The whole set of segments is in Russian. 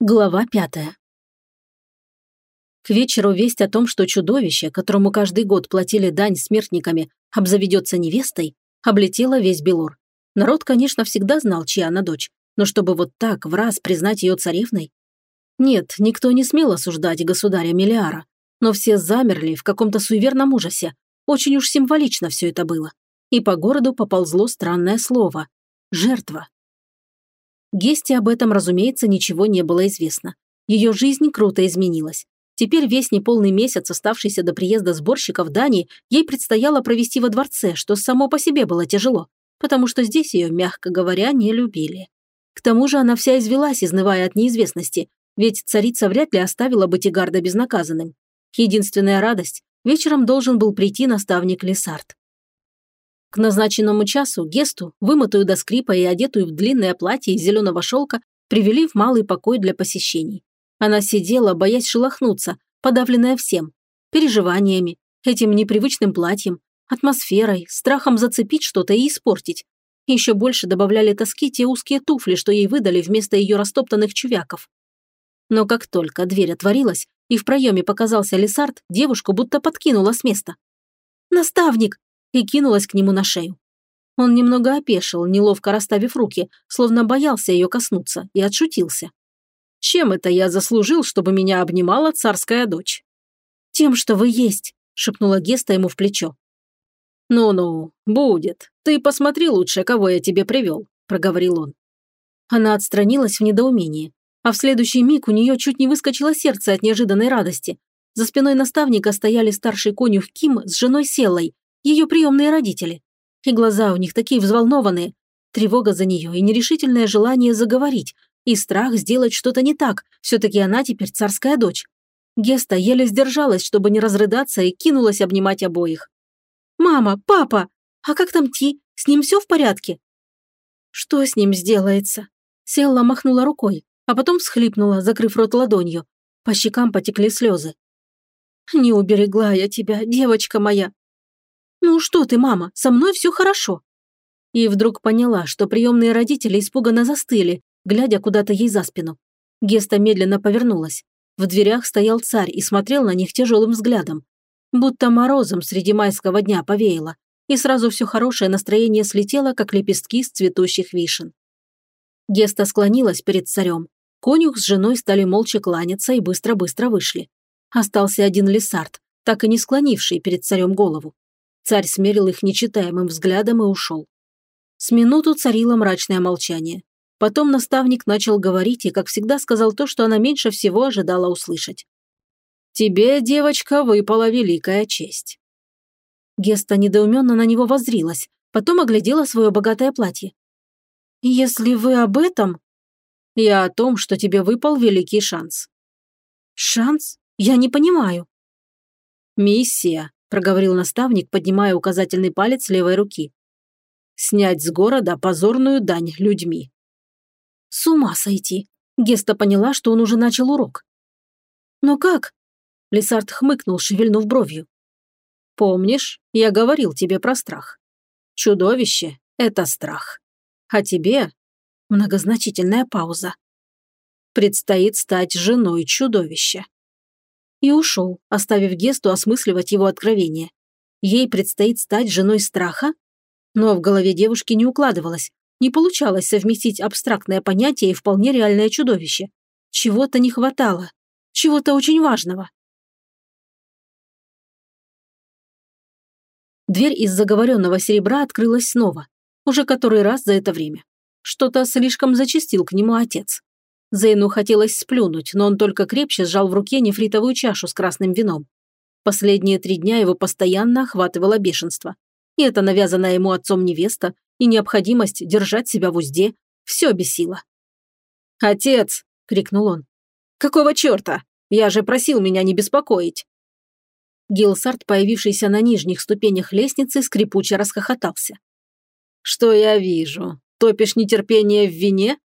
Глава пятая. К вечеру весть о том, что чудовище, которому каждый год платили дань смертниками, обзаведется невестой, облетела весь Белор. Народ, конечно, всегда знал, чья она дочь, но чтобы вот так в раз признать ее царевной? Нет, никто не смел осуждать государя Мелиара, но все замерли в каком-то суеверном ужасе. Очень уж символично все это было. И по городу поползло странное слово – жертва. Гесте об этом, разумеется, ничего не было известно. Ее жизнь круто изменилась. Теперь весь неполный месяц, оставшийся до приезда сборщиков Дани, ей предстояло провести во дворце, что само по себе было тяжело, потому что здесь ее, мягко говоря, не любили. К тому же она вся извелась, изнывая от неизвестности, ведь царица вряд ли оставила бы Тигарда безнаказанным. Единственная радость – вечером должен был прийти наставник Лесард. К назначенному часу Гесту, вымытую до скрипа и одетую в длинное платье из зеленого шелка, привели в малый покой для посещений. Она сидела, боясь шелохнуться, подавленная всем. Переживаниями, этим непривычным платьем, атмосферой, страхом зацепить что-то и испортить. Еще больше добавляли тоски те узкие туфли, что ей выдали вместо ее растоптанных чувяков. Но как только дверь отворилась, и в проеме показался Лесард, девушку будто подкинула с места. «Наставник!» И кинулась к нему на шею. Он немного опешил, неловко расставив руки, словно боялся ее коснуться, и отшутился. «Чем это я заслужил, чтобы меня обнимала царская дочь?» «Тем, что вы есть», – шепнула Геста ему в плечо. «Ну-ну, будет. Ты посмотри лучше, кого я тебе привел», – проговорил он. Она отстранилась в недоумении, а в следующий миг у нее чуть не выскочило сердце от неожиданной радости. За спиной наставника стояли старший конюх Ким с женой Селой ее приемные родители. И глаза у них такие взволнованные. Тревога за нее и нерешительное желание заговорить, и страх сделать что-то не так, все-таки она теперь царская дочь. Геста еле сдержалась, чтобы не разрыдаться, и кинулась обнимать обоих. «Мама, папа, а как там Ти? С ним все в порядке?» «Что с ним сделается?» Селла махнула рукой, а потом всхлипнула, закрыв рот ладонью. По щекам потекли слезы. «Не уберегла я тебя, девочка моя. «Ну что ты, мама, со мной все хорошо». И вдруг поняла, что приемные родители испуганно застыли, глядя куда-то ей за спину. Геста медленно повернулась. В дверях стоял царь и смотрел на них тяжелым взглядом. Будто морозом среди майского дня повеяло, и сразу все хорошее настроение слетело, как лепестки с цветущих вишен. Геста склонилась перед царем. Конюх с женой стали молча кланяться и быстро-быстро вышли. Остался один лесард, так и не склонивший перед царем голову. Царь смерил их нечитаемым взглядом и ушел. С минуту царило мрачное молчание. Потом наставник начал говорить и, как всегда, сказал то, что она меньше всего ожидала услышать. «Тебе, девочка, выпала великая честь». Геста недоуменно на него воззрилась, потом оглядела свое богатое платье. «Если вы об этом...» «Я о том, что тебе выпал великий шанс». «Шанс? Я не понимаю». «Миссия», проговорил наставник, поднимая указательный палец левой руки. «Снять с города позорную дань людьми». «С ума сойти!» Геста поняла, что он уже начал урок. «Но как?» Лесард хмыкнул, шевельнув бровью. «Помнишь, я говорил тебе про страх? Чудовище – это страх. А тебе – многозначительная пауза. Предстоит стать женой чудовища и ушел, оставив Гесту осмысливать его откровение. Ей предстоит стать женой страха? Но в голове девушки не укладывалось, не получалось совместить абстрактное понятие и вполне реальное чудовище. Чего-то не хватало, чего-то очень важного. Дверь из заговоренного серебра открылась снова, уже который раз за это время. Что-то слишком зачастил к нему отец. Зейну хотелось сплюнуть, но он только крепче сжал в руке нефритовую чашу с красным вином. Последние три дня его постоянно охватывало бешенство. И это навязанная ему отцом невеста, и необходимость держать себя в узде – все бесило. «Отец!» – крикнул он. «Какого черта? Я же просил меня не беспокоить!» Гилсарт, появившийся на нижних ступенях лестницы, скрипуче расхохотался. «Что я вижу? Топишь нетерпение в вине?»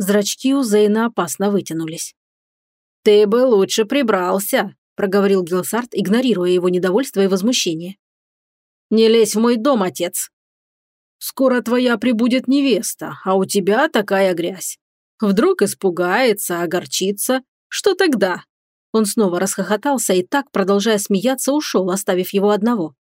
Зрачки у Зейна опасно вытянулись. «Ты бы лучше прибрался», – проговорил Гилсарт, игнорируя его недовольство и возмущение. «Не лезь в мой дом, отец. Скоро твоя прибудет невеста, а у тебя такая грязь. Вдруг испугается, огорчится. Что тогда?» Он снова расхохотался и так, продолжая смеяться, ушел, оставив его одного.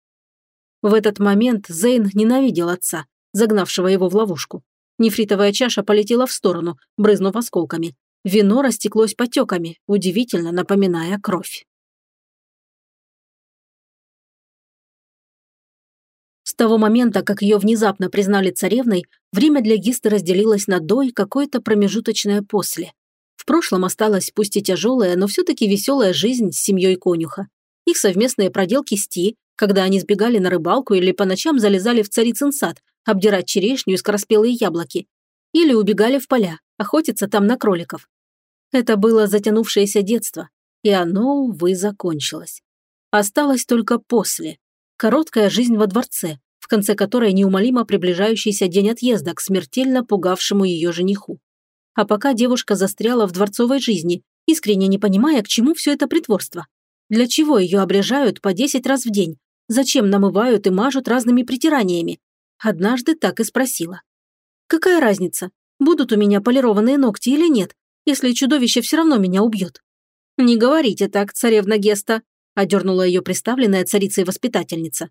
В этот момент Зейн ненавидел отца, загнавшего его в ловушку. Нефритовая чаша полетела в сторону, брызнув осколками. Вино растеклось потеками, удивительно напоминая кровь. С того момента, как ее внезапно признали царевной, время для Гисты разделилось на до и какое-то промежуточное после. В прошлом осталась пусть и тяжелая, но все-таки веселая жизнь с семьей конюха. Их совместные проделки с Ти, когда они сбегали на рыбалку или по ночам залезали в царицын сад, обдирать черешню и скороспелые яблоки. Или убегали в поля, охотиться там на кроликов. Это было затянувшееся детство, и оно, увы, закончилось. Осталось только после. Короткая жизнь во дворце, в конце которой неумолимо приближающийся день отъезда к смертельно пугавшему ее жениху. А пока девушка застряла в дворцовой жизни, искренне не понимая, к чему все это притворство. Для чего ее обрежают по 10 раз в день? Зачем намывают и мажут разными притираниями? Однажды так и спросила. «Какая разница, будут у меня полированные ногти или нет, если чудовище все равно меня убьет?» «Не говорите так, царевна Геста», – одернула ее представленная царицей-воспитательница.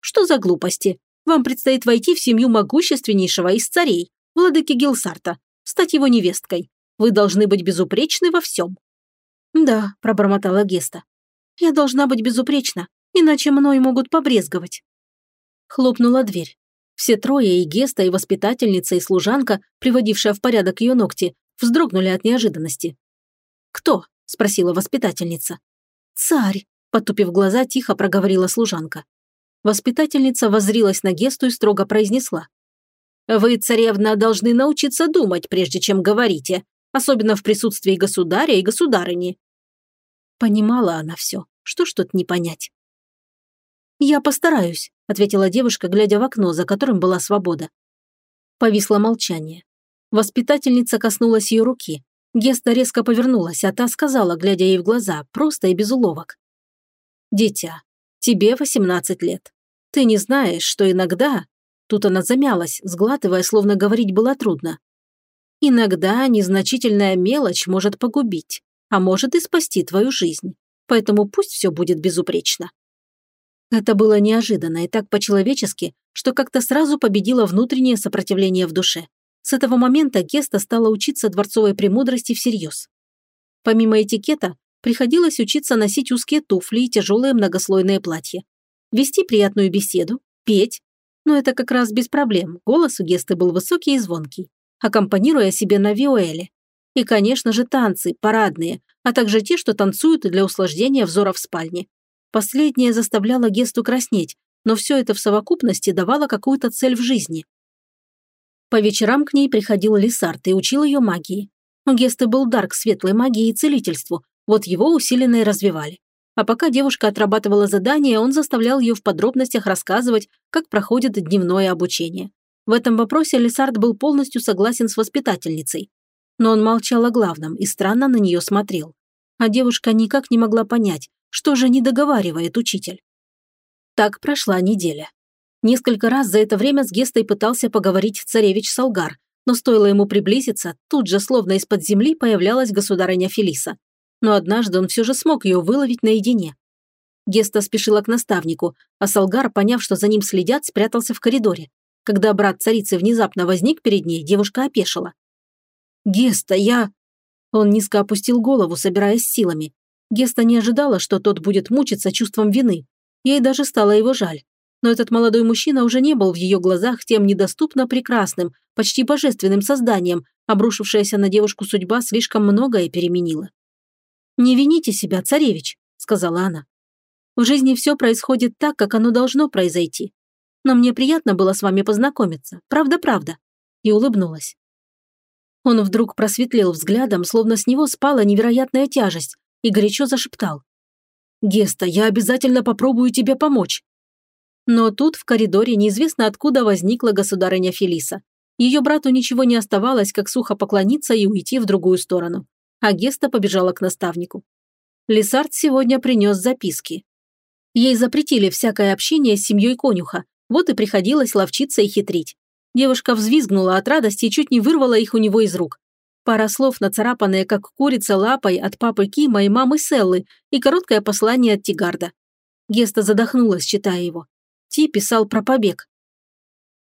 «Что за глупости? Вам предстоит войти в семью могущественнейшего из царей, владыки Гилсарта, стать его невесткой. Вы должны быть безупречны во всем». «Да», – пробормотала Геста. «Я должна быть безупречна, иначе мной могут побрезговать». Хлопнула дверь. Все трое, и Геста, и воспитательница, и служанка, приводившая в порядок ее ногти, вздрогнули от неожиданности. «Кто?» – спросила воспитательница. «Царь», – потупив глаза, тихо проговорила служанка. Воспитательница воззрилась на Гесту и строго произнесла. «Вы, царевна, должны научиться думать, прежде чем говорите, особенно в присутствии государя и государыни». Понимала она все, что ж тут не понять. «Я постараюсь», – ответила девушка, глядя в окно, за которым была свобода. Повисло молчание. Воспитательница коснулась ее руки. Геста резко повернулась, а та сказала, глядя ей в глаза, просто и без уловок. «Дитя, тебе 18 лет. Ты не знаешь, что иногда...» Тут она замялась, сглатывая, словно говорить было трудно. «Иногда незначительная мелочь может погубить, а может и спасти твою жизнь. Поэтому пусть все будет безупречно. Это было неожиданно и так по-человечески, что как-то сразу победило внутреннее сопротивление в душе. С этого момента Геста стала учиться дворцовой премудрости всерьез. Помимо этикета, приходилось учиться носить узкие туфли и тяжелые многослойные платья. Вести приятную беседу, петь. Но это как раз без проблем, голос у Гесты был высокий и звонкий, аккомпанируя себе на виоэле. И, конечно же, танцы, парадные, а также те, что танцуют для усложнения взора в спальне. Последнее заставляло Гесту краснеть, но все это в совокупности давало какую-то цель в жизни. По вечерам к ней приходил Лисард и учил ее магии. У Гесты был дар к светлой магии и целительству, вот его усиленно и развивали. А пока девушка отрабатывала задания, он заставлял ее в подробностях рассказывать, как проходит дневное обучение. В этом вопросе Лисард был полностью согласен с воспитательницей. Но он молчал о главном и странно на нее смотрел. А девушка никак не могла понять, что же не договаривает учитель? Так прошла неделя. Несколько раз за это время с Гестой пытался поговорить царевич Салгар, но стоило ему приблизиться, тут же словно из-под земли появлялась государыня Фелиса. Но однажды он все же смог ее выловить наедине. Геста спешила к наставнику, а Салгар, поняв, что за ним следят, спрятался в коридоре. Когда брат царицы внезапно возник перед ней, девушка опешила. «Геста, я...» Он низко опустил голову, собираясь силами. Геста не ожидала, что тот будет мучиться чувством вины. Ей даже стало его жаль. Но этот молодой мужчина уже не был в ее глазах тем недоступно прекрасным, почти божественным созданием, обрушившаяся на девушку судьба слишком многое переменила. «Не вините себя, царевич», – сказала она. «В жизни все происходит так, как оно должно произойти. Но мне приятно было с вами познакомиться, правда-правда». И улыбнулась. Он вдруг просветлел взглядом, словно с него спала невероятная тяжесть, и горячо зашептал. «Геста, я обязательно попробую тебе помочь». Но тут в коридоре неизвестно откуда возникла государыня Фелиса. Ее брату ничего не оставалось, как сухо поклониться и уйти в другую сторону. А Геста побежала к наставнику. Лисард сегодня принес записки. Ей запретили всякое общение с семьей конюха, вот и приходилось ловчиться и хитрить. Девушка взвизгнула от радости и чуть не вырвала их у него из рук. Пара слов, нацарапанные, как курица лапой от папы Кима и мамы Селлы, и короткое послание от Тигарда. Геста задохнулась, читая его. Ти писал про побег.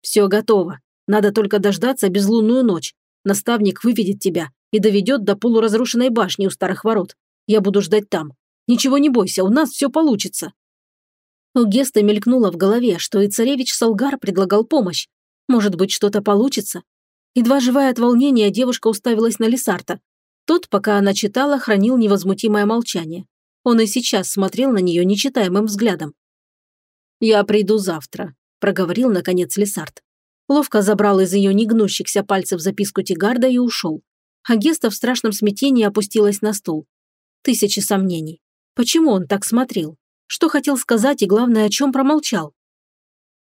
«Все готово. Надо только дождаться безлунную ночь. Наставник выведет тебя и доведет до полуразрушенной башни у старых ворот. Я буду ждать там. Ничего не бойся, у нас все получится». У Геста мелькнуло в голове, что и царевич Салгар предлагал помощь. Может быть, что-то получится? Едва живая от волнения, девушка уставилась на Лесарта. Тот, пока она читала, хранил невозмутимое молчание. Он и сейчас смотрел на нее нечитаемым взглядом. «Я приду завтра», – проговорил, наконец, Лесарт. Ловко забрал из ее негнущихся пальцев записку Тигарда и ушел. А Геста в страшном смятении опустилась на стул. Тысячи сомнений. Почему он так смотрел? Что хотел сказать и, главное, о чем промолчал?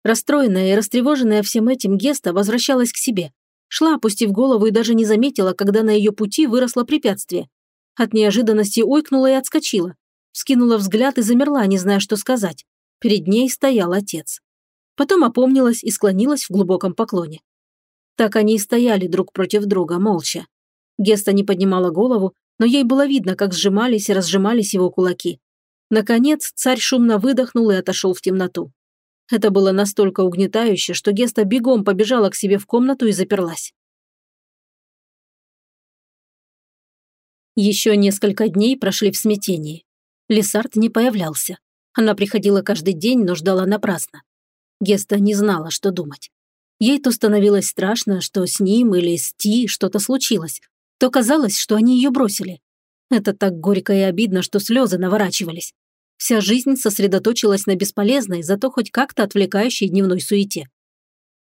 Расстроенная и растревоженная всем этим Геста возвращалась к себе. Шла, опустив голову и даже не заметила, когда на ее пути выросло препятствие. От неожиданности ойкнула и отскочила. Вскинула взгляд и замерла, не зная, что сказать. Перед ней стоял отец. Потом опомнилась и склонилась в глубоком поклоне. Так они и стояли друг против друга, молча. Геста не поднимала голову, но ей было видно, как сжимались и разжимались его кулаки. Наконец, царь шумно выдохнул и отошел в темноту. Это было настолько угнетающе, что Геста бегом побежала к себе в комнату и заперлась. Еще несколько дней прошли в смятении. Лесард не появлялся. Она приходила каждый день, но ждала напрасно. Геста не знала, что думать. Ей то становилось страшно, что с ним или с Ти что-то случилось, то казалось, что они ее бросили. Это так горько и обидно, что слезы наворачивались. Вся жизнь сосредоточилась на бесполезной, зато хоть как-то отвлекающей дневной суете.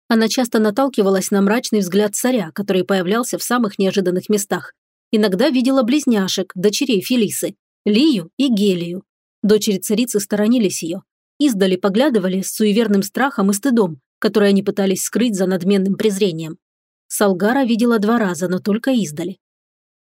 Она часто наталкивалась на мрачный взгляд царя, который появлялся в самых неожиданных местах. Иногда видела близняшек, дочерей Фелисы, Лию и Гелию. Дочери царицы сторонились ее. Издали поглядывали с суеверным страхом и стыдом, который они пытались скрыть за надменным презрением. Салгара видела два раза, но только издали.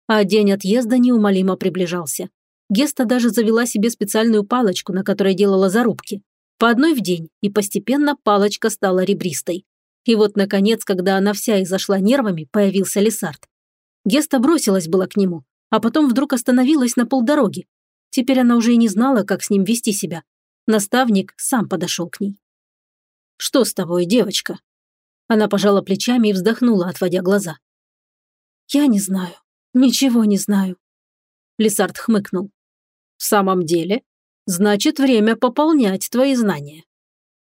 А день отъезда неумолимо приближался. Геста даже завела себе специальную палочку, на которой делала зарубки. По одной в день, и постепенно палочка стала ребристой. И вот, наконец, когда она вся изошла нервами, появился Лесард. Геста бросилась была к нему, а потом вдруг остановилась на полдороги. Теперь она уже и не знала, как с ним вести себя. Наставник сам подошел к ней. «Что с тобой, девочка?» Она пожала плечами и вздохнула, отводя глаза. «Я не знаю. Ничего не знаю». Лесард хмыкнул. «В самом деле? Значит, время пополнять твои знания».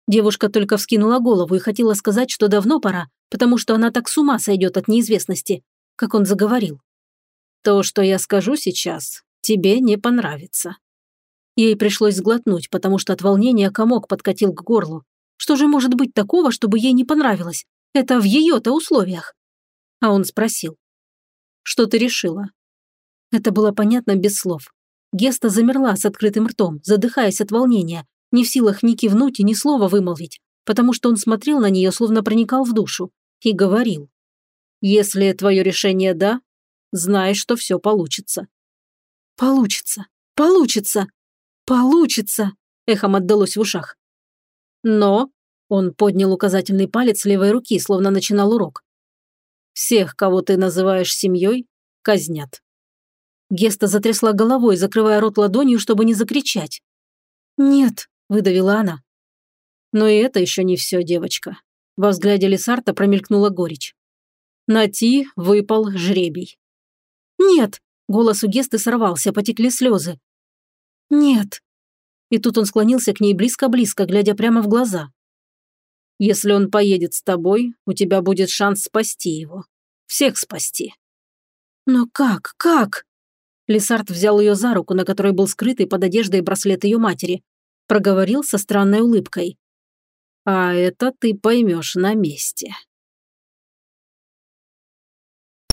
Девушка только вскинула голову и хотела сказать, что давно пора, потому что она так с ума сойдет от неизвестности, как он заговорил. «То, что я скажу сейчас, тебе не понравится». Ей пришлось сглотнуть, потому что от волнения комок подкатил к горлу, что же может быть такого, чтобы ей не понравилось? Это в ее-то условиях. А он спросил. Что ты решила? Это было понятно без слов. Геста замерла с открытым ртом, задыхаясь от волнения, не в силах ни кивнуть и ни слова вымолвить, потому что он смотрел на нее, словно проникал в душу, и говорил. «Если твое решение «да», знаешь, что все получится». «Получится! Получится! Получится!» эхом отдалось в ушах. Но он поднял указательный палец левой руки, словно начинал урок. Всех, кого ты называешь семьей, казнят. Геста затрясла головой, закрывая рот ладонью, чтобы не закричать. «Нет», – выдавила она. Но и это еще не все, девочка. Во взгляде Лесарта промелькнула горечь. На Ти выпал жребий. «Нет!» – голос у Гесты сорвался, потекли слезы. «Нет!» И тут он склонился к ней близко-близко, глядя прямо в глаза. «Если он поедет с тобой, у тебя будет шанс спасти его. Всех спасти». «Но как? Как?» Лесард взял ее за руку, на которой был скрытый под одеждой браслет ее матери. Проговорил со странной улыбкой. «А это ты поймешь на месте».